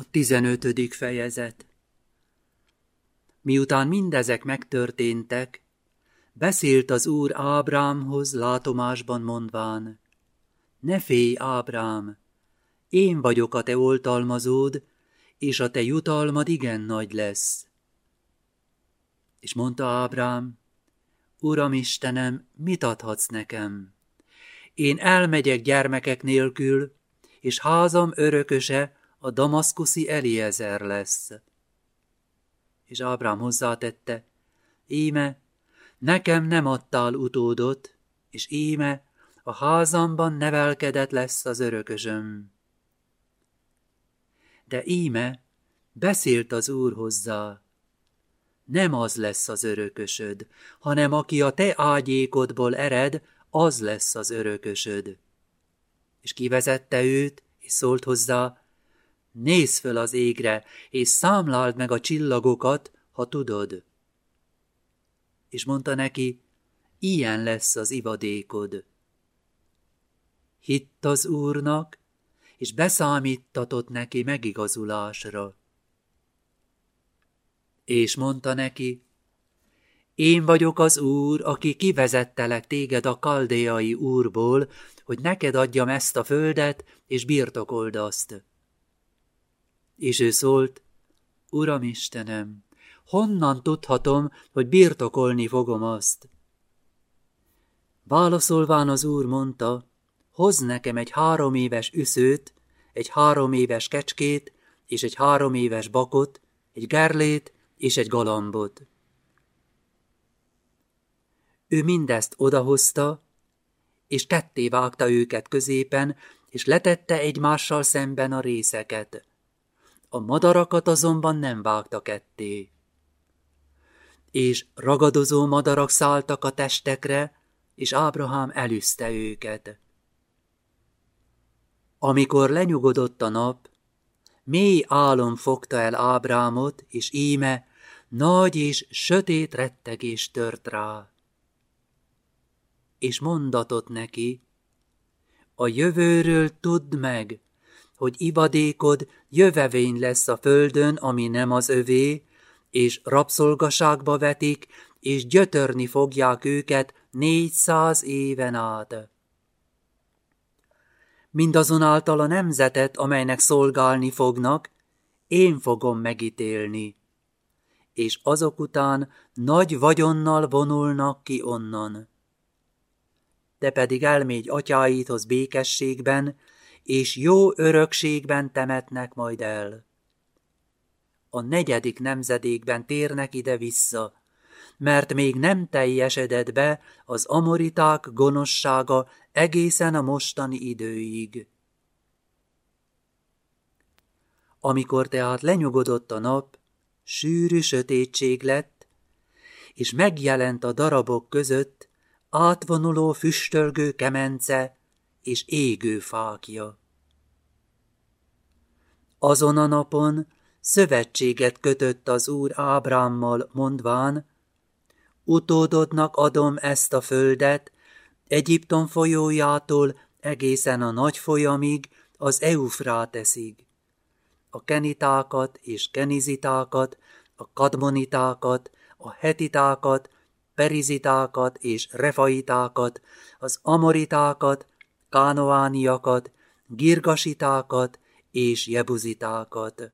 A tizenötödik fejezet Miután mindezek megtörténtek, beszélt az úr Ábrámhoz látomásban mondván, Ne félj, Ábrám, én vagyok a te oltalmazód, és a te jutalmad igen nagy lesz. És mondta Ábrám, Uram Istenem, mit adhatsz nekem? Én elmegyek gyermekek nélkül, és házam örököse a damaszkuszi Eliezer lesz. És Ábrám hozzátette, íme, nekem nem adtál utódot, és íme, a házamban nevelkedett lesz az örökösöm. De íme, beszélt az Úr hozzá, nem az lesz az örökösöd, hanem aki a te ágyékodból ered, az lesz az örökösöd. És kivezette őt, és szólt hozzá, Nézz föl az égre, és számláld meg a csillagokat, ha tudod. És mondta neki, ilyen lesz az ivadékod. Hitt az úrnak, és beszámítatott neki megigazulásra. És mondta neki, én vagyok az úr, aki kivezettelek téged a kaldéai úrból, hogy neked adjam ezt a földet, és birtokold azt. És ő szólt, Uram Istenem, honnan tudhatom, hogy birtokolni fogom azt? Válaszolván az úr mondta, hoz nekem egy három éves üszőt, egy három éves kecskét, és egy három éves bakot, egy gerlét és egy galambot. Ő mindezt odahozta, és ketté vágta őket középen, és letette egymással szemben a részeket. A madarakat azonban nem vágta ketté. És ragadozó madarak szálltak a testekre, és Ábrahám elűzte őket. Amikor lenyugodott a nap, mély álom fogta el Ábrámot, és íme nagy és sötét rettegés tört rá. És mondatott neki, a jövőről tudd meg, hogy ivadékod jövevény lesz a földön, ami nem az övé, és rabszolgaságba vetik, és gyötörni fogják őket négyszáz éven át. Mindazonáltal a nemzetet, amelynek szolgálni fognak, én fogom megítélni, és azok után nagy vagyonnal vonulnak ki onnan. Te pedig elmégy atyáidhoz békességben, és jó örökségben temetnek majd el. A negyedik nemzedékben térnek ide-vissza, mert még nem teljesedett be az amoriták gonoszsága egészen a mostani időig. Amikor tehát lenyugodott a nap, sűrű sötétség lett, és megjelent a darabok között átvonuló füstölgő kemence és égő fákja. Azon a napon szövetséget kötött az úr Ábrámmal, mondván, utódodnak adom ezt a földet, Egyiptom folyójától egészen a nagy folyamig, az Eufráteszig. A kenitákat és kenizitákat, a kadmonitákat, a hetitákat, perizitákat és refaitákat, az amoritákat, kánoániakat, girgasitákat és jebuzitákat.